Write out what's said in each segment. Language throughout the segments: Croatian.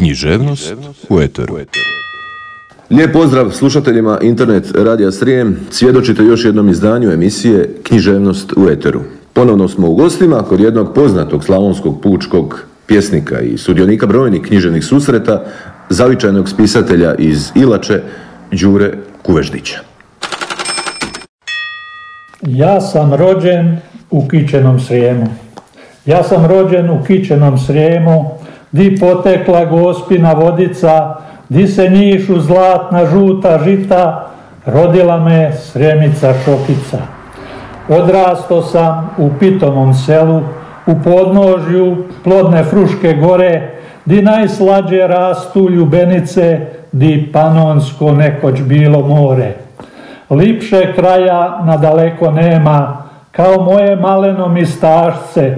Književnost u Eteru. Lijep pozdrav slušateljima Internet Radija Srijem. Svjedočite još jednom izdanju emisije Književnost u Eteru. Ponovno smo u gostima kod jednog poznatog slavonskog pučkog pjesnika i sudionika brojnih književnih susreta, zavičajnog spisatelja iz Ilače, Đure Kuveždića. Ja sam rođen u Kičenom Srijemu. Ja sam rođen u Kičenom Srijemu, di potekla gospina vodica, di se njišu zlatna žuta žita, rodila me Srijemica Šokica. Odrasto sam u pitomom selu, u podnožju plodne Fruške gore, di najslađe rastu ljubenice, di panonsko nekoć bilo more. Lipše kraja nadaleko nema, kao moje maleno mistašce,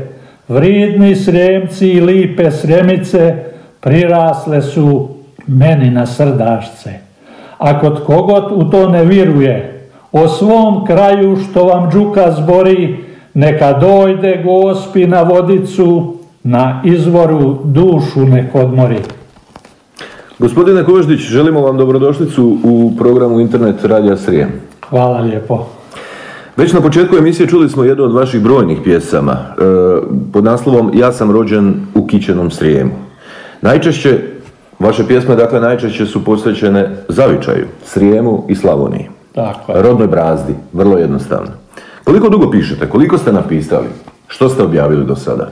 vridni sremci i lipe sremice, prirasle su meni na srdašce. A kod kogot u to ne viruje, o svom kraju što vam džuka zbori, neka dojde gospi na vodicu, na izvoru dušu nek odmori. Gospodine Kuveždić, želimo vam dobrodošlicu u programu Internet Radija Srijem. Hvala lijepo. Već na početku emisije čuli smo jednu od vaših brojnih pjesama e, pod naslovom Ja sam rođen u Kićenom Srijemu. Najčešće, vaše pjesme dakle najčešće su posvećene zavičaju, Srijemu i Slavoniji. Tako je. Rodnoj brazdi, vrlo jednostavno. Koliko dugo pišete? Koliko ste napisali? Što ste objavili do sada?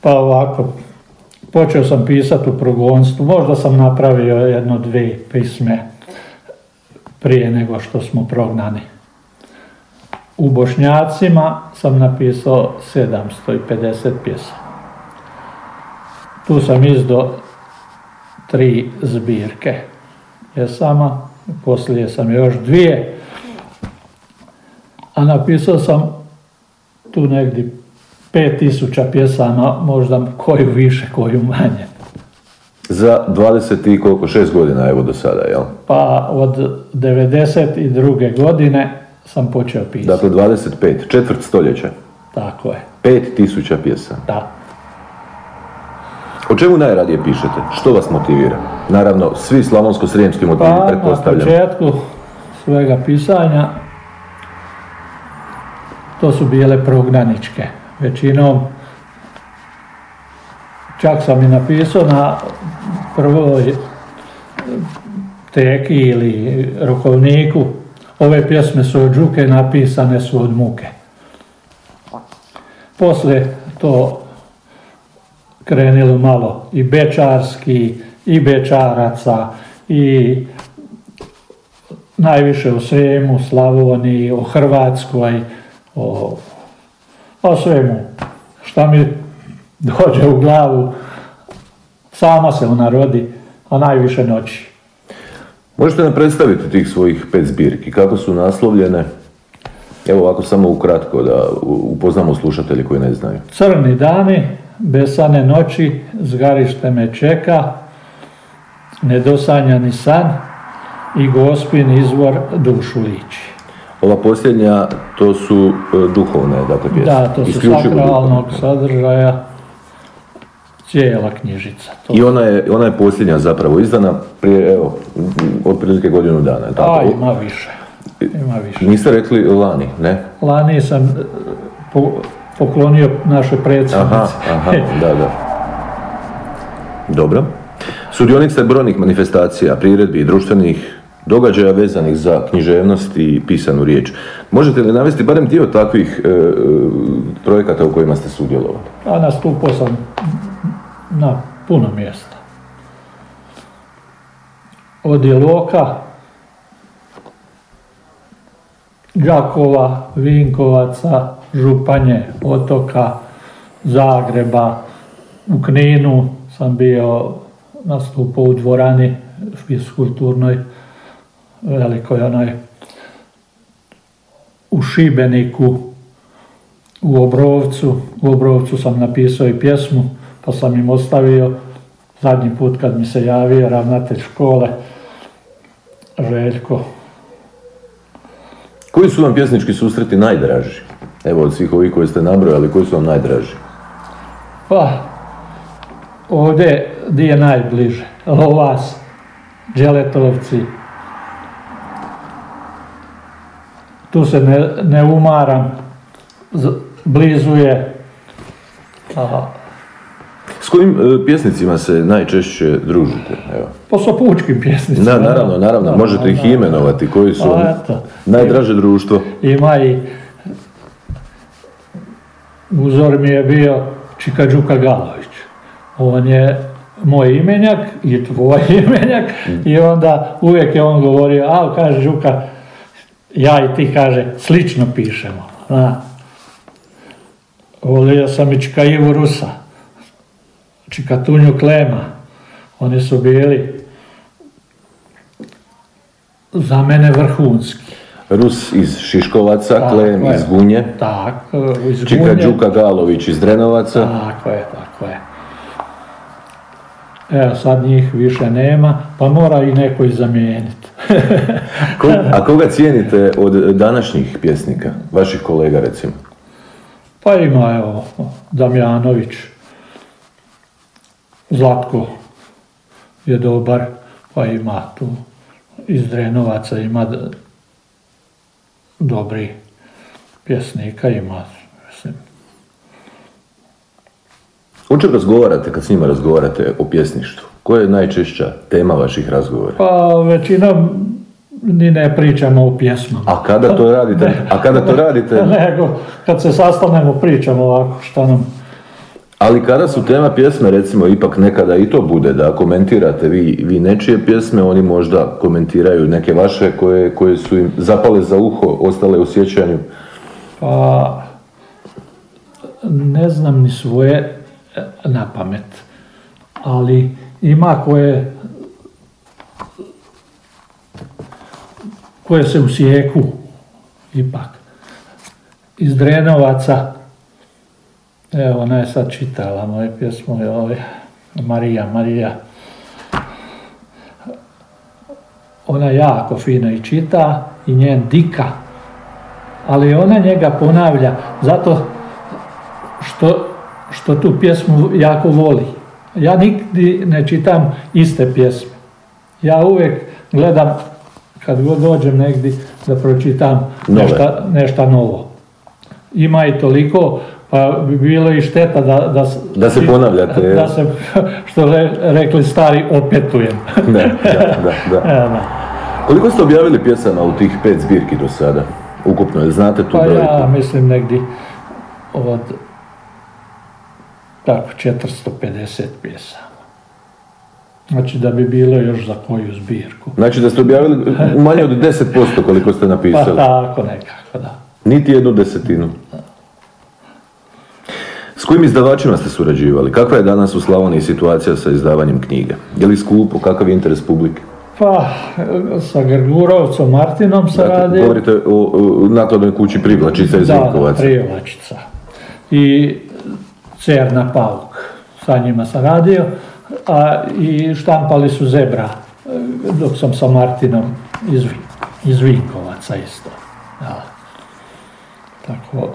Pa ovako, počeo sam pisati u progonstvu, možda sam napravio jedno dvije pisme prije nego što smo prognani. U Bošnjacima sam napisao 750 pjesama. Tu sam izdo tri zbirke pjesama, poslije sam još dvije, a napisao sam tu negdje 5000 pjesama, možda koju više, koju manje. Za 20 i koliko, 6 godina evo do sada, jel? Pa od 92. godine sam počeo pisati. Dakle, 25, četvrt stoljeća. Tako je, 5000 pjesama. da. O čemu najradije pišete? Što vas motivira? Naravno, svi slavonsko-srijemski motivi, Pa na početku svega pisanja to su bile prognaničke. Većinom čak sam i napisao na prvoj teki ili rokovniku ove pjesme su od žuke, napisane su od muke. Poslije to krenilo malo i bečarski, i bečaraca, i najviše o svemu, Slavoniji, o Hrvatskoj, o, o svemu. Šta mi dođe u glavu, sama se ona rodi, a najviše noći. Možete nam predstaviti tih svojih pet zbirki, kako su naslovljene? Evo ovako samo ukratko da upoznamo slušatelji koji ne znaju. Crni dani, besane noći, zgarište me čeka, nedosanjani san i gospin izvor dušu liči. Ova posljednja, to su e, duhovne, dakle, pjesme. Da, to su sakralnog duhovne. sadržaja, cijela knjižica. To. I ona je, ona je posljednja zapravo izdana prije, evo, otprilike godinu dana. je tako? A, ima više. Ima više. Niste rekli lani, ne? Lani sam e, po- poklonio našoj predsjednici. Aha, aha, da, da. Dobro. Sudionik ste brojnih manifestacija, priredbi i društvenih događaja vezanih za književnost i pisanu riječ. Možete li navesti barem dio takvih e, e, projekata u kojima ste sudjelovali? A nastupao sam na puno mjesta. Od Iloka, Đakova, Vinkovaca, Županje, Otoka, Zagreba, u Kninu sam bio nastupao u dvorani fiskulturnoj, velikoj onoj, u Šibeniku, u Obrovcu. U Obrovcu sam napisao i pjesmu, pa sam im ostavio zadnji put kad mi se javio ravnatelj škole, Željko. Koji su vam pjesnički susreti najdraži? Evo od svih ovih koje ste nabrojali, koji su vam najdraži? Pa, ovdje di je najbliže? Lovas, Đeletovci. Tu se ne, ne umaram, Z- blizu je. A, S kojim e, pjesnicima se najčešće družite? Evo. po sa pučkim pjesnicima. Da, naravno, naravno, možete ih imenovati, koji su Pa eto. najdraže društvo. Ima i uzor mi je bio Čika Đuka Galović. On je moj imenjak i tvoj imenjak i onda uvijek je on govorio, a kaže Đuka, ja i ti kaže, slično pišemo. zna. Volio sam i Čika Ivu Rusa, Čika Tunju Klema. Oni su bili za mene vrhunski. Rus iz Šiškovaca, Tako Klem je. iz Gunje, Tako, iz Čika Gunje. Đuka Galović iz Drenovaca. Tako je, tako je. Evo sad njih više nema, pa mora i neko i zamijeniti. Ko- a koga cijenite od današnjih pjesnika, vaših kolega recimo? pa ima evo Damjanović, Zlatko je dobar, pa ima tu iz Drenovaca ima dobri pjesnika, ima mislim. O čem razgovarate kad s njima razgovarate o pjesništvu? Koja je najčešća tema vaših razgovora? Pa većinom ni ne pričamo o pjesmama. A kada to radite? A kada to radite? Nego, kad se sastanemo, pričamo ovako šta nam... Ali kada su tema pjesme, recimo, ipak nekada i to bude da komentirate vi, vi nečije pjesme, oni možda komentiraju neke vaše koje, koje su im zapale za uho, ostale u sjećanju. Pa, ne znam ni svoje e, na pamet, ali ima koje koje se usijeku ipak. Iz Drenovaca, evo ona je sad čitala moje pjesmu, ovaj, Marija, Marija. Ona jako fino i čita i njen dika ali ona njega ponavlja zato što, što tu pjesmu jako voli. Ja nigdje ne čitam iste pjesme. Ja uvijek gledam, kad god dođem negdje, da pročitam nešto, nešto novo. Ima i toliko, bi bilo i šteta da, da, Da se ponavljate? Da se, što re- rekli stari, opetujem. Da, da, da, da. Koliko ste objavili pjesama u tih pet zbirki do sada? Ukupno, jel znate tu Pa brojku? ja mislim negdje od tako 450 pjesama. Znači da bi bilo još za koju zbirku. Znači da ste objavili manje od 10% koliko ste Pa napisali. tako nekako, da. Niti jednu desetinu. Kojim izdavačima ste surađivali? Kakva je danas u Slavoniji situacija sa izdavanjem knjiga? Je li skupo? Kakav je interes publike? Pa sa Grgurovcom Martinom se Dakle, radi. govorite o, o nakladnoj kući Privlačica iz Da, da. Privlačica. I Cerna Pauk. Sa njima sam radio. A i štampali su Zebra. e, Dok sam sa Martinom iz, iz Vinkovaca isto. Da. Tako,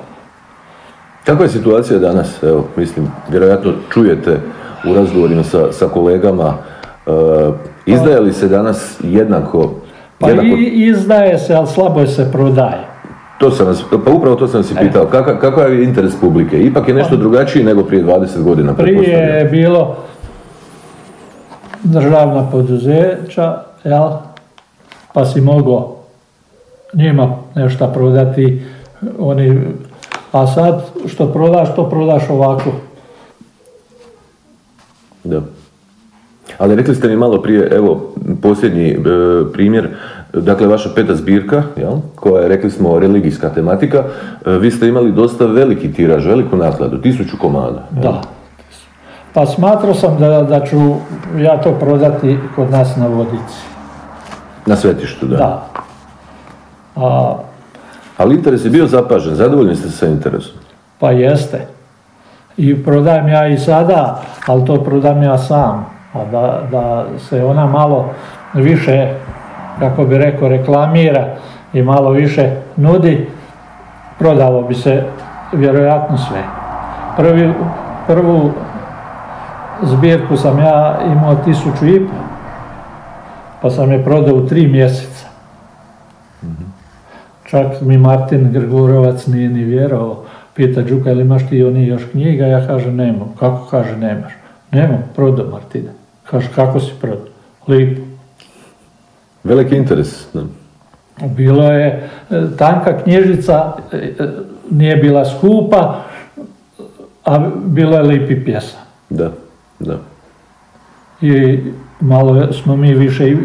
Kakva je situacija danas? Evo, mislim, vjerojatno čujete u razgovorima sa, sa kolegama. e, izdaje li se danas jednako, Pa jednako i izdaje se, ali slabo se prodaje. To sam vas, pa upravo to sam vas i E. pitao. Kaka, kakav je interes publike? Ipak je nešto drugačiji nego prije 20 godina, Prije je bilo državna poduzeća, jel? pa si mogao njima nešto prodati, oni, a sad što prodaš, to prodaš ovako. Da. Ali rekli ste mi malo prije, evo, posljednji e, primjer, dakle, vaša peta zbirka, jel, koja je, rekli smo, religijska tematika, e, vi ste imali dosta veliki tiraž, veliku nakladu, tisuću komada. jel? Da. Pa smatrao sam da, da ću ja to prodati kod nas na vodici. Na svetištu, da. Da. A, Ali interes je bio zapažen, zadovoljni ste sa interesom. Pa jeste. I prodajem ja i sada, ali to prodam ja sam. A da, da se ona malo više, kako bi rekao, reklamira i malo više nudi, prodalo bi se vjerojatno sve. Prvi, prvu zbirku sam ja imao tisuću i pa sam je prodao u tri mjeseca. Čak mi Martin Grgurovac nije ni vjerovao. Pita Đuka, ili imaš ti oni još knjiga? Ja kažem, nemam. Kako kaže, nemaš? Nemam, prodao Martina. Kaže, kako si prodao? Lipo. Veliki interes. Da. Bilo je e, tanka knjižica, e, e, nije bila skupa, a bilo je lipi pjesa. Da, da. I malo smo mi više i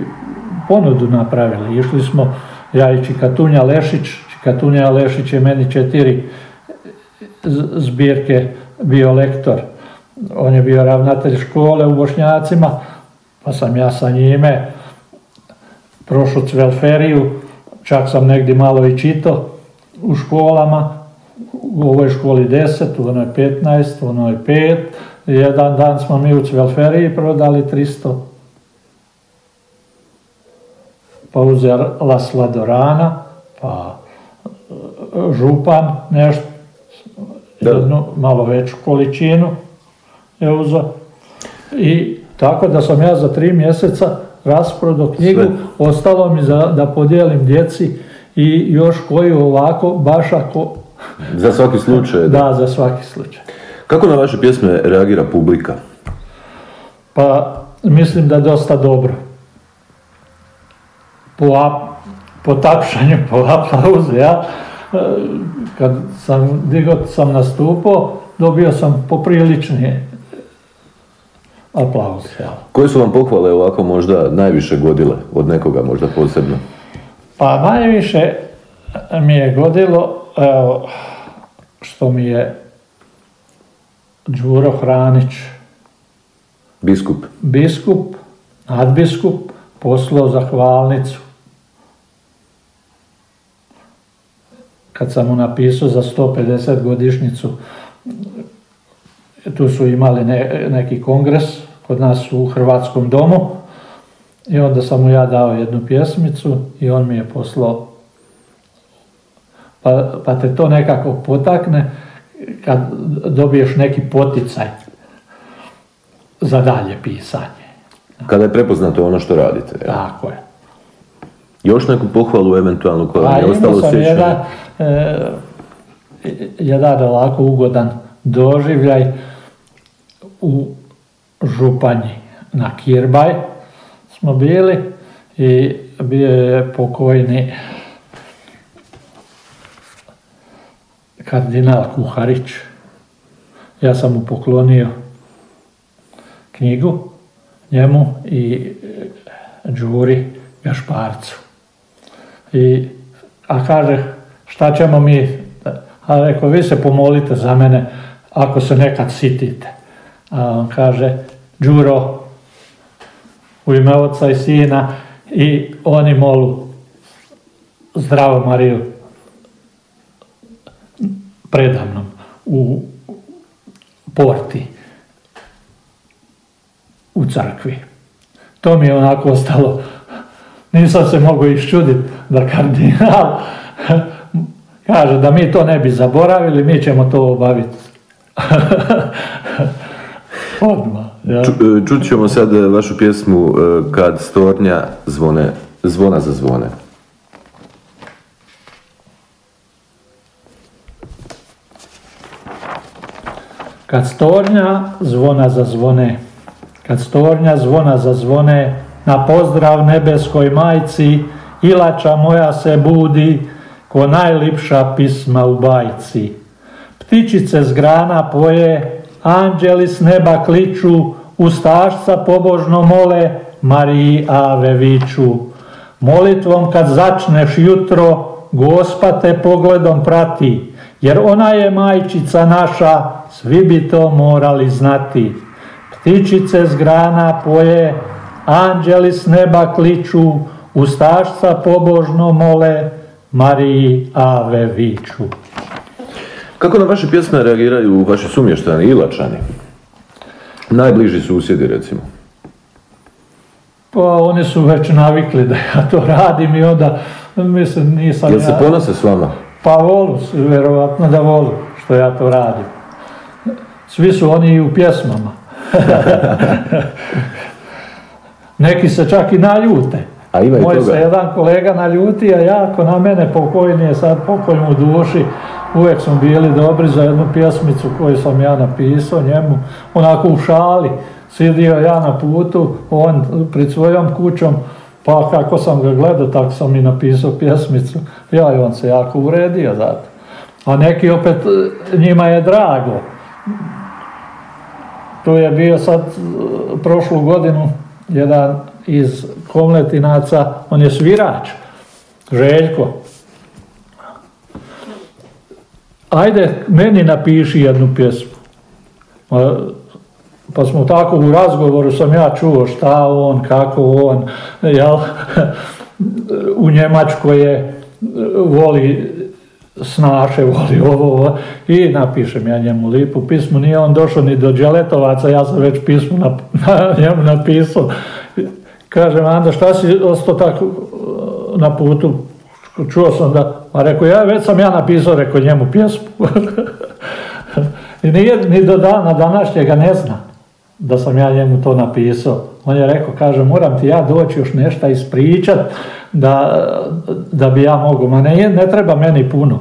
ponudu napravili. Išli smo, ja i Čikatunja Lešić, Čikatunja Lešić je meni četiri zbirke bio lektor. On je bio ravnatelj škole u Bošnjacima, pa sam ja sa njime prošao cvelferiju, čak sam negdje malo i čito u školama, u ovoj školi 10, u onoj 15, u onoj 5. Jedan dan smo mi u cvelferiji prodali 300 pa uzela Sladorana, pa župan nešto, jednu malo veću količinu je uzeo. I tako da sam ja za tri mjeseca rasprodao knjigu, ostalo mi za, da podijelim djeci i još koju ovako, baš ako... Za svaki slučaj? Da, da za svaki slučaj. Kako na vaše pjesme reagira publika? Pa mislim da dosta dobro. Po, po tapšanju, po aplauzu, ja kad sam digao sam nastupao, dobio sam poprilični aplauz. Ja. Koje su vam pohvale ovako možda najviše godile od nekoga možda posebno? Pa najviše mi je godilo evo, što mi je Đuro Hranić biskup biskup, nadbiskup poslao zahvalnicu kad sam mu napisao za 150 godišnjicu, tu su imali neki kongres kod nas u Hrvatskom domu i onda sam mu ja dao jednu pjesmicu i on mi je poslao. Pa, pa te to nekako potakne kad dobiješ neki poticaj za dalje pisanje. Kada je prepoznato ono što radite. Tako je. Još neku pohvalu eventualno koja pa, je ostalo sam jedan, e, jedan ovako ugodan doživljaj u Županji na Kirbaj smo bili i bio je pokojni kardinal Kuharić. Ja sam mu poklonio knjigu njemu i Đuri Gašparcu. I, a kaže, šta ćemo mi, a rekao, vi se pomolite za mene ako se nekad sitite. A on kaže, Đuro, u ime oca i sina i oni molu zdravo Mariju predamnom u porti u crkvi. To mi je onako ostalo nisam se mogao iščuditi da kardinal kaže da mi to ne bi zaboravili, mi ćemo to obaviti. Odmah. Ja. E, čut ćemo sad e, vašu pjesmu e, Kad stornja zvone, zvona za zvone. Kad stornja zvona za zvone, kad stornja zvona za zvone, na pozdrav nebeskoj majci, ilača moja se budi, ko najlipša pisma u bajci. Ptičice z grana poje, anđeli s neba kliču, ustašca pobožno mole, Mariji Ave viču. Molitvom kad začneš jutro, Gospa te pogledom prati, jer ona je majčica naša, svi bi to morali znati. Ptičice z grana poje, anđeli s neba kliču, ustašca pobožno mole, Mariji Ave viču. Kako na vaše pjesme reagiraju vaši sumještani, ilačani? Najbliži susjedi, recimo. Pa oni su već navikli da ja to radim i onda, mislim, nisam Jel se ponose s vama? Pa volu, vjerovatno da volu što ja to radim. Svi su oni i u pjesmama. Neki se čak i naljute. A ima i Moj toga. se jedan kolega naljutio jako na mene, pokojni je sad pokoj mu u duši. Uvijek smo bili dobri za jednu pjesmicu koju sam ja napisao njemu, onako u šali. Sidio ja na putu, on pred svojom kućom, pa kako sam ga gledao, tako sam i napisao pjesmicu. Ja i on se jako uredio za to. A neki opet, e, njima je drago. Tu je bio sad e, prošlu godinu jedan iz Komletinaca, on je svirač, Željko. Ajde, meni napiši jednu pjesmu. Pa, smo tako u razgovoru sam ja čuo šta on, kako on, jel, u Njemačkoj je, voli snaše, voli ovo, ovo, i napišem ja njemu lipu pismu, nije on došao ni do Đeletovaca, ja sam već pismu na, na njemu napisao. Kažem, Anda, šta si ostao tako uh, na putu? Čuo sam da, a rekao, ja već sam ja napisao, rekao njemu pjesmu. I nije ni do dana današnjega ne zna da sam ja njemu to napisao. On je rekao, kaže, moram ti ja doći još nešto ispričat da, da bi ja mogu. Ma ne, ne treba meni puno.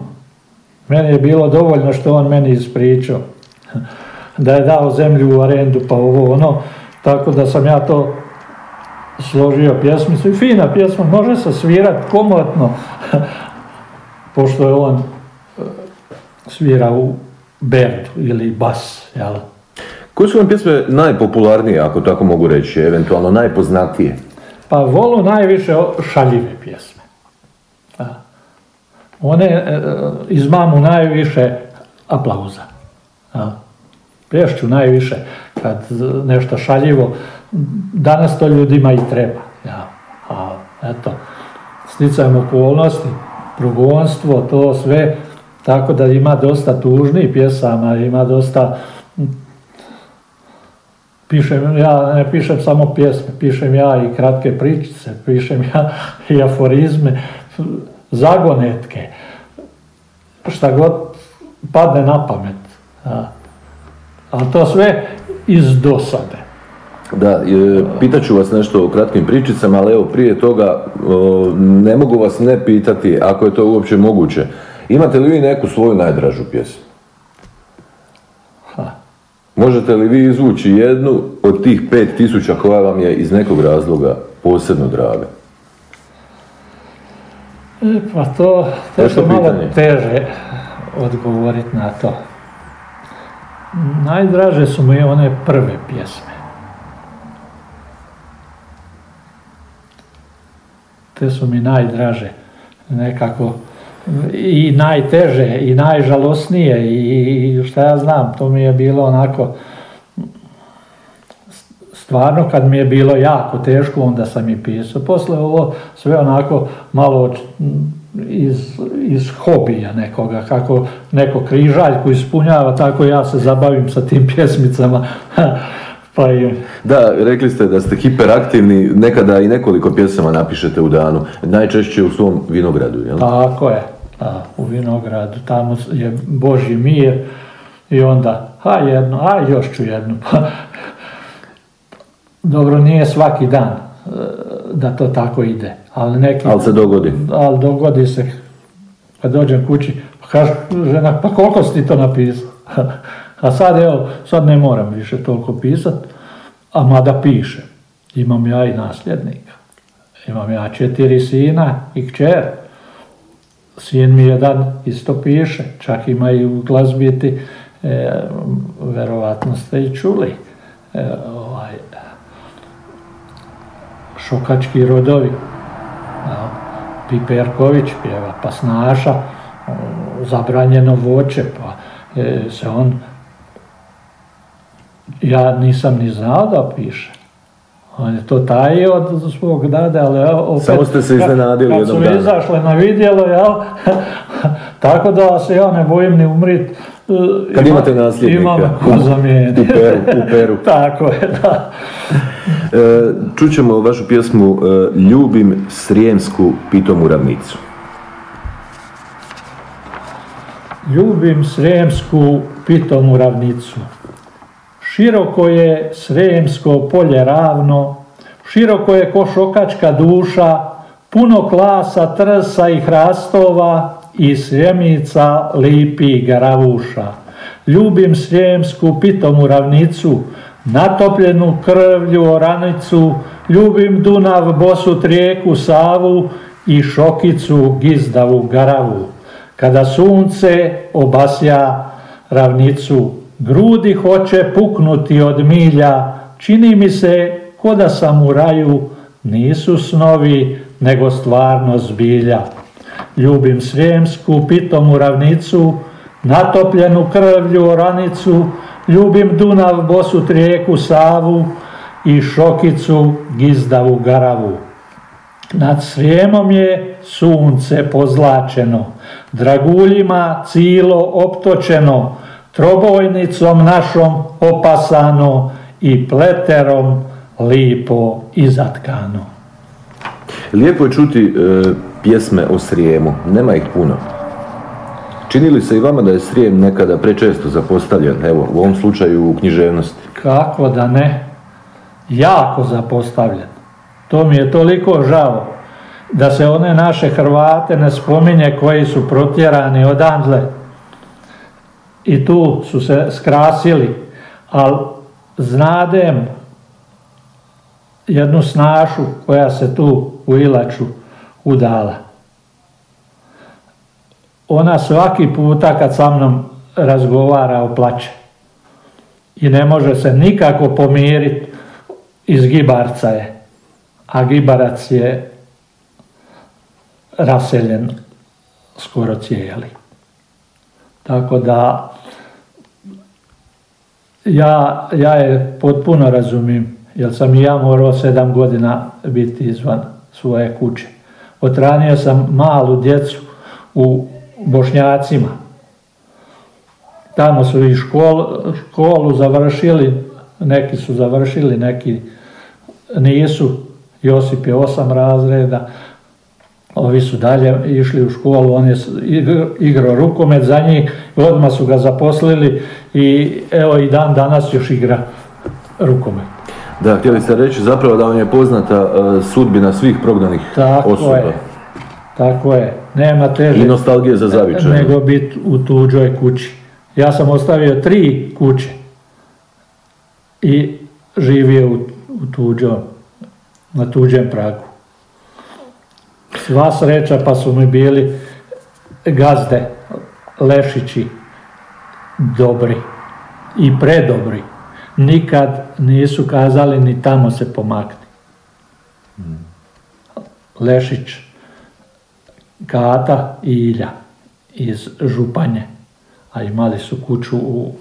Meni je bilo dovoljno što on meni ispričao. Da je dao zemlju u arendu, pa ovo ono. Tako da sam ja to složio pjesmicu. I fina pjesma, može se svirat komotno. Pošto je on e, svira u berdu ili bas, jel? Koje su vam pjesme najpopularnije, ako tako mogu reći, eventualno najpoznatije? Pa volu najviše šaljive pjesme. One e, izmamu najviše aplauza. Plješću najviše kad nešto šaljivo. Danas to ljudima i treba. A eto, sticajem okolnosti, progonstvo, to sve, tako da ima dosta tužnih pjesama, ima dosta Pišem, ja ne pišem samo pjesme, pišem ja i kratke pričice, pišem ja i aforizme, zagonetke, šta god padne na pamet. A, to sve iz dosade. Da, e, pitaću vas nešto o kratkim pričicama, ali evo prije toga ne mogu vas ne pitati, ako je to uopće moguće. Imate li vi neku svoju najdražu pjesmu? Ha. Možete li vi izvući jednu od tih pet tisuća koja vam je iz nekog razloga posebno draga? E, Pa to, to je malo pitanje. teže odgovoriti na to. Najdraže su mi one prve pjesme. Te su mi najdraže. Nekako i najteže i najžalosnije i šta ja znam, to mi je bilo onako stvarno kad mi je bilo jako teško, onda sam i pisao. Posle ovo sve onako malo iz, iz hobija nekoga, kako neko križaljku ispunjava, tako ja se zabavim sa tim pjesmicama. pa i, Da, rekli ste da ste hiperaktivni, nekada i nekoliko pjesama napišete u danu, najčešće u svom vinogradu, jel? tako je, da, u Vinogradu, tamo je Boži mir i onda, a jedno, a još ću jednu. Pa, dobro, nije svaki dan e, da to tako ide, ali neki... Ali se dogodi. ali dogodi se kad dođem kući, pa kaže žena, pa koliko si ti to napisao? A sad evo, sad ne moram više toliko pisat, a mada pišem. Imam ja i nasljednika. Imam ja četiri sina i kćer. Sin mi jedan isto piše, čak ima i u glazbiti, e, verovatno ste i čuli, e, ovaj, šokački rodovi. Piperković pjeva, pa Snaša, zabranjeno voće, pa e, se on, ja nisam ni znao da piše. On je to tajio od svog dada, ali opet, Samo ste se iznenadili kad, jednog kad su izašle na vidjelo, jel? Tako da se ja ne bojim ni umrit. E, Kad ima- imate nasljednika. Imam ko zamijeni. U Peru, u Peru. Tako je, da. E, čućemo vašu pjesmu e, Ljubim Srijemsku pitomu ravnicu. Ljubim srijemsku pitomu ravnicu, Široko je sremsko polje ravno, široko je košokačka duša, puno klasa, trsa i hrastova i sjemica lipi garavuša. Ljubim srijemsku pitomu ravnicu, natopljenu krvlju oranicu, ljubim Dunav, bosu trijeku Savu i šokicu gizdavu garavu. Kada sunce obasja ravnicu, grudi hoće puknuti od milja, čini mi se ko da sam u raju, nisu snovi, nego stvarno zbilja. Ljubim svijemsku pitomu ravnicu, natopljenu krvlju oranicu, ljubim Dunav, bosu trijeku Savu i šokicu gizdavu garavu. Nad Srijemom je sunce pozlačeno, draguljima cilo optočeno, trobojnicom našom opasano i pleterom lipo izatkano. Lijepo je čuti e, pjesme o Srijemu, nema ih puno. Čini li se i vama da je Srijem nekada prečesto zapostavljen, evo, u ovom slučaju u književnosti? Kako da ne? Jako zapostavljen. To mi je toliko žao da se one naše Hrvate ne spominje koji su protjerani odandle i tu su se skrasili, ali znadem jednu snašu koja se tu u Ilaču udala. Ona svaki puta kad sa mnom razgovara oplače i ne može se nikako pomiriti iz Gibarca je, a Gibarac je raseljen skoro cijeli. Tako da ja, ja je potpuno razumijem, jer sam i ja morao sedam godina biti izvan svoje kuće. Otranio sam malu djecu u Bošnjacima. Tamo su i školu završili, neki su završili, neki nisu. Josip je osam razreda, ovi su dalje išli u školu, on je igrao rukomet za njih, odmah su ga zaposlili i evo i dan danas još igra rukomet. Da, htjeli ste reći zapravo da vam je poznata e, sudbina svih prognanih tako osoba. Je, tako je, nema teže. I nostalgije za zavičaj. Nego biti u tuđoj kući. Ja sam ostavio tri kuće i živio u, u tuđom, na tuđem pragu sva sreća pa su mi bili gazde, lešići, dobri i predobri. Nikad nisu kazali ni tamo se pomakni. Lešić, Kata i Ilja iz Županje, a imali su kuću u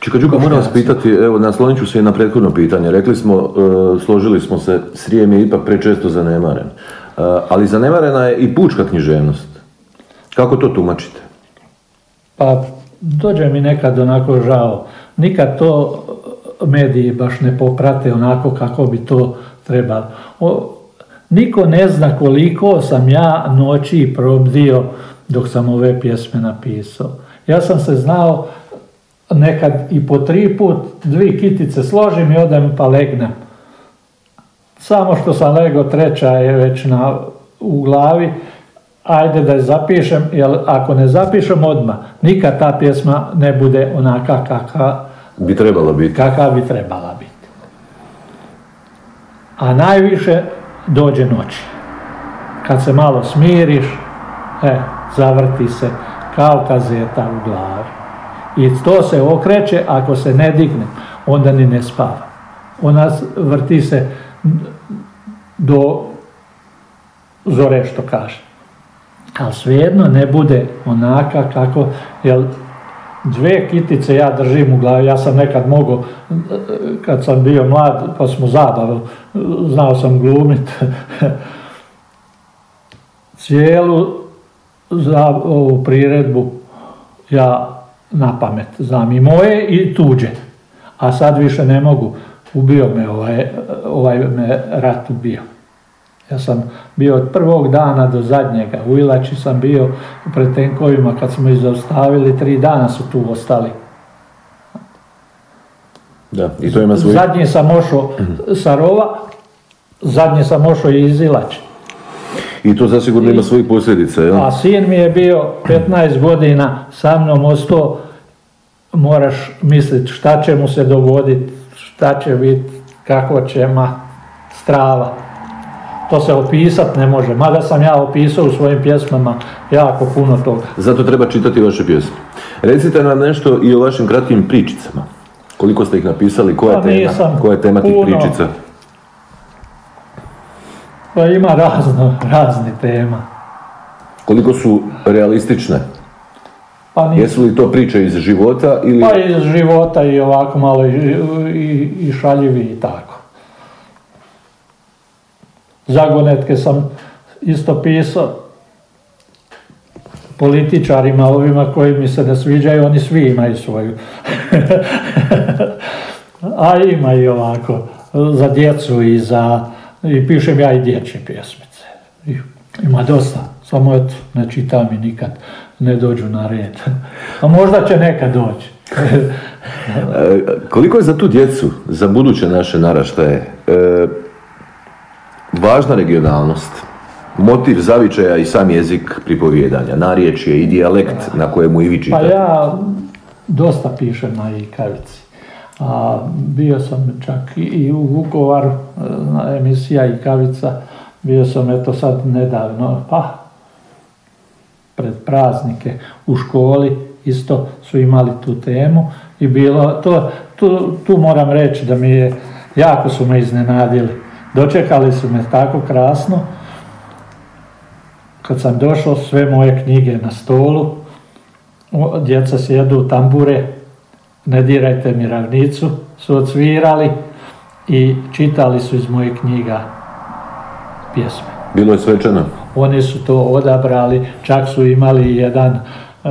Čika Đuka, moram vas pitati, evo naslonit ću se i na prethodno pitanje. Rekli smo, e, složili smo se, Srijem je ipak prečesto zanemaren. E, ali zanemarena je i pučka književnost. Kako to tumačite? Pa, dođe mi nekad onako žao. Nikad to mediji baš ne poprate onako kako bi to trebalo. niko ne zna koliko sam ja noći probdio dok sam ove pjesme napisao. Ja sam se znao nekad i po tri put dvi kitice složim i odem pa legnem. Samo što sam lego treća je već na, u glavi, ajde da je zapišem, jer ako ne zapišem odmah, nikad ta pjesma ne bude onaka kakva bi trebala biti. Kakva bi trebala biti. A najviše dođe noći. Kad se malo smiriš, e, zavrti se kao kazeta u glavi. I to se okreće, ako se ne digne, onda ni ne spava. Ona vrti se do zore što kaže. Ali svejedno ne bude onaka kako, jer dve kitice ja držim u glavi, ja sam nekad mogao, kad sam bio mlad, pa smo zabavu, znao sam glumit, cijelu za ovu priredbu ja na pamet. Znam i moje i tuđe. A sad više ne mogu. Ubio me ovaj, ovaj me rat ubio. Ja sam bio od prvog dana do zadnjega. U Ilači sam bio pred tenkovima kad smo ih zaustavili, tri dana su tu ostali. Da, i to ima svoj... Zadnji sam ošao sa rova, zadnji sam ošao iz Ilače. I to zasigurno ima svojih posljedica, jel? A sin mi je bio 15 godina sa mnom ostao, moraš misliti šta će mu se dogoditi, šta će biti, kako će ma strava. To se opisat ne može, mada sam ja opisao u svojim pjesmama jako puno toga. Zato treba čitati vaše pjesme. Recite nam nešto i o vašim kratkim pričicama. Koliko ste ih napisali, koja je Pa tema, nisam koja je tema tih puno. pričica? Pa ima razno, razni tema. Koliko su realistične? Pa, Jesu li to priče iz života ili... pa iz života i ovako malo i, i, i šaljivi i tako. Zagonetke sam isto pisao političarima, ovima koji mi se ne sviđaju, oni svi imaju svoju. A ima i ovako, za djecu i za, i pišem ja i dječje pjesmice. Ima dosta, samo eto, ne čitam i nikad ne dođu na red. A možda će nekad doći. E, koliko je za tu djecu, za buduće naše naraštaje, e, važna regionalnost, motiv zavičaja i sam jezik pripovjedanja, narječje i dijalekt na kojemu i vi Pa čitate? ja dosta pišem na Ikavici. A bio sam čak i- u Vukovaru, e, emisija Ikavica, bio sam eto sad nedavno, pa pred praznike u školi isto su imali tu temu i bilo to, tu, tu moram reći da mi je, jako su me iznenadili. Dočekali su me tako krasno, kad sam došao sve moje knjige na stolu, djeca sjedu u tambure, ne dirajte mi ravnicu, su odsvirali i čitali su iz mojih knjiga pjesme. Bilo je svečano? Oni su to odabrali, čak su imali jedan e,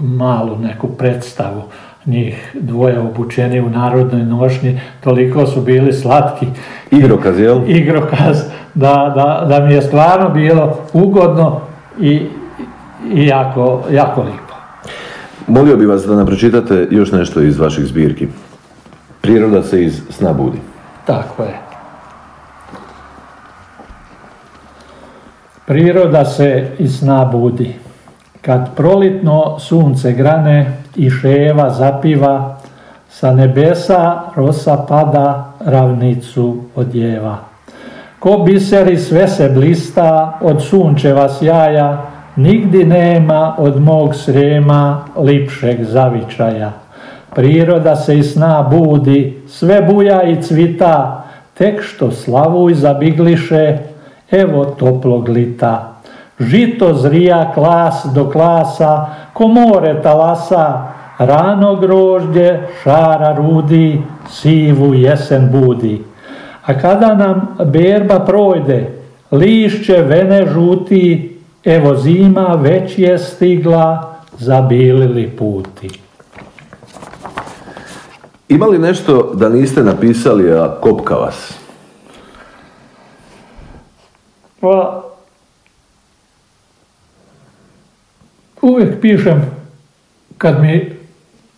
malu neku predstavu njih dvoje obučeni u narodnoj nošnji, toliko su bili slatki Igrokaz, jel? igrokaz da, da, da mi je stvarno bilo ugodno i, i jako, jako lipo. Molio bi vas da nam pročitate još nešto iz vaših zbirki. Priroda se iz sna budi. Tako je. Priroda se iz sna budi. Kad prolitno sunce grane i ševa zapiva, sa nebesa rosa pada, ravnicu odjeva. Ko biseri sve se blista od sunčeva sjaja, nigdi nema od mog srema lipšeg zavičaja. Priroda se iz sna budi, sve buja i cvita, tek što slavuj zabigliše, evo toplog lita. Žito zrija klas do klasa, ko more talasa, rano grožđe šara rudi, sivu jesen budi. A kada nam berba projde, lišće vene žuti, evo zima već je stigla, zabilili puti. Ima li nešto da niste napisali, a kopka vas? Pa, uvijek pišem kad mi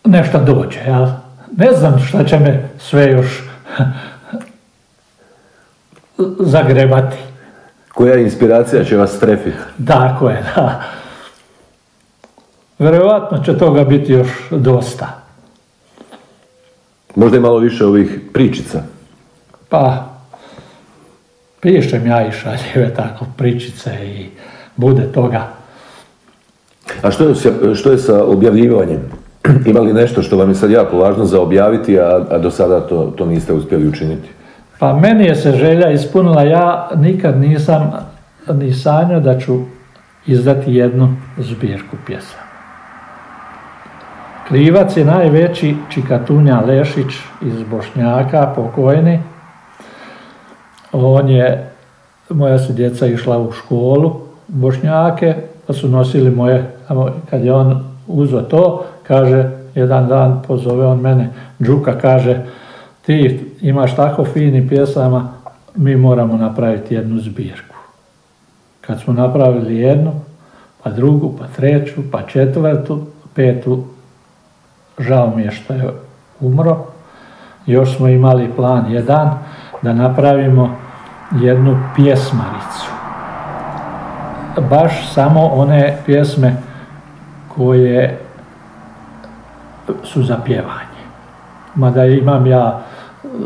nešto dođe, ja ne znam šta će me sve još zagrebati. Koja inspiracija će vas trefiti? Tako je, da. Vjerojatno će toga biti još dosta. Možda i malo više ovih pričica. Pa, pišem ja i šaljive tako pričice i bude toga. A što je, što je sa objavljivanjem? Ima li nešto što vam je sad jako važno za objaviti, a, a do sada to, to niste uspjeli učiniti? Pa meni je se želja ispunila, ja nikad nisam ni sanjao da ću izdati jednu zbirku pjesama. Krivac je najveći Čikatunja Lešić iz Bošnjaka, pokojni. On je, moja su djeca išla u školu, Bošnjake, pa su nosili moje, kad je on uzeo to, kaže, jedan dan pozove on mene, Đuka kaže, ti imaš tako fini pjesama, mi moramo napraviti jednu zbirku. Kad smo napravili jednu, pa drugu, pa treću, pa četvrtu, petu žao mi je što je umro. Još smo imali plan jedan da napravimo jednu pjesmaricu. Baš samo one pjesme koje su za pjevanje. Mada imam ja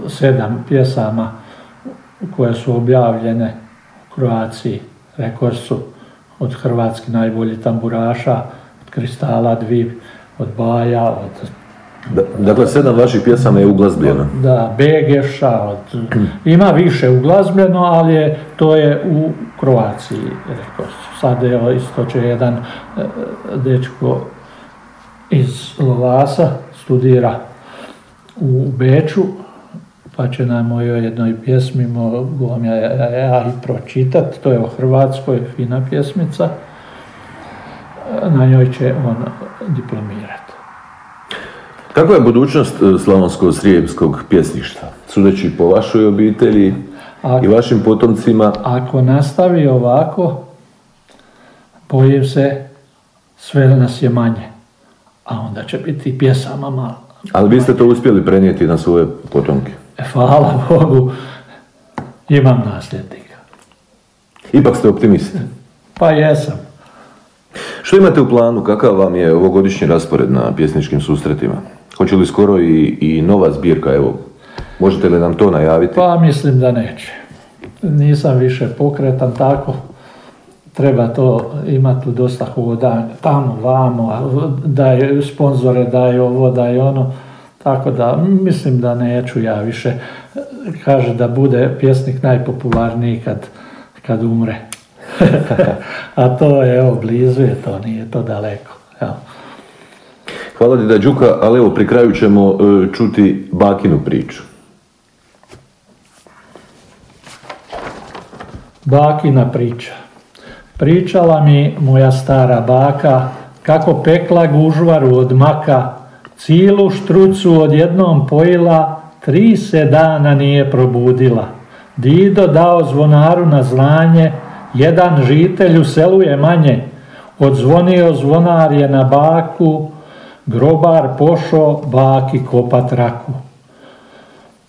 sedam pjesama koje su objavljene u Kroaciji. Rekord su od hrvatskih najboljih tamburaša, od Kristala Dviv, od Baja, od Dakle, sedam vaših pjesama je uglazbljeno. Da, Begeša, ima više uglazbljeno, ali to je u Kroaciji, rekao Sad je isto će jedan e, dečko iz Lovasa studira u Beču, pa će nam o jednoj pjesmi mogu ja, ja i pročitati, to je o Hrvatskoj, fina pjesmica, na njoj će on diplomirati. Kakva je budućnost e, slavonsko-srijemskog pjesništva? Sudeći po vašoj obitelji i vašim potomcima? Ako nastavi ovako, bojim se sve nas je manje, a onda će biti pjesama malo. Ali vi ste to uspjeli prenijeti na svoje potomke? E, hvala Bogu, imam nasljednika. Ipak ste optimist? Pa jesam. Što imate u planu? Kakav vam je ovogodišnji raspored na pjesničkim susretima? Hoće li skoro i, i nova zbirka, evo, možete li nam to najaviti? Pa mislim da neće. Nisam više pokretan tako. Treba to imati dosta hodanja, tamo, vamo, je sponzore, je ovo, je ono. Tako da mislim da neću ja više. Kaže da bude pjesnik najpopularniji kad, kad umre. A to je evo blizu je to, nije to daleko. Evo. Hvala da Đuka, ali evo pri kraju ćemo e, čuti bakinu priču. Bakina priča. Pričala mi moja stara baka kako pekla gužvaru od maka, cilu štrucu odjednom pojila, tri se dana nije probudila. Dido dao zvonaru na zlanje, jedan žitelj u selu je manje, odzvonio zvonar je na baku, grobar pošo baki kopat raku.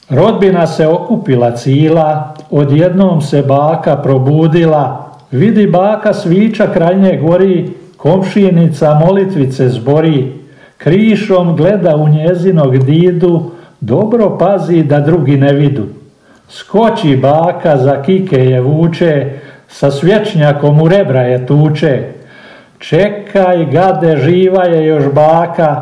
Rodbina se okupila cila, odjednom se baka probudila, vidi baka sviča kraj nje gori, komšinica molitvice zbori, krišom gleda u njezinog didu, dobro pazi da drugi ne vidu. Skoči baka za kike je vuče, sa svječnjakom u rebra je tuče, Čekaj, gade, živa je još baka,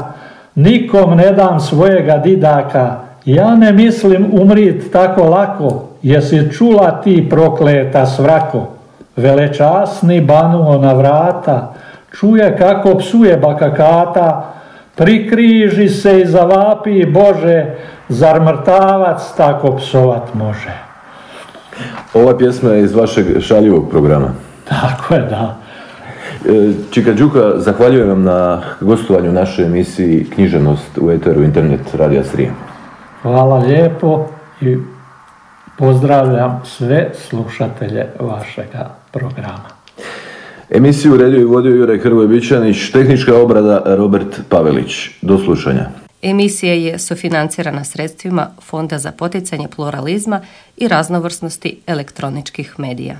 nikom ne dam svojega didaka, ja ne mislim umrit tako lako, jesi čula ti prokleta svrako. Velečasni banuo na vrata, čuje kako psuje bakakata, prikriži se i zavapi Bože, zar mrtavac tako psovat može. Ova pjesma je iz vašeg šaljivog programa. Tako je, da. Čika Đuka, zahvaljujem vam na gostovanju našoj emisiji Knjiženost u Eteru Internet Radija Srijem. Hvala lijepo i pozdravljam sve slušatelje vašega programa. Emisiju uredio i vodio Juraj Hrvoje Bićanić, tehnička obrada Robert Pavelić. Do slušanja. Emisija je sufinancirana sredstvima Fonda za poticanje pluralizma i raznovrsnosti elektroničkih medija.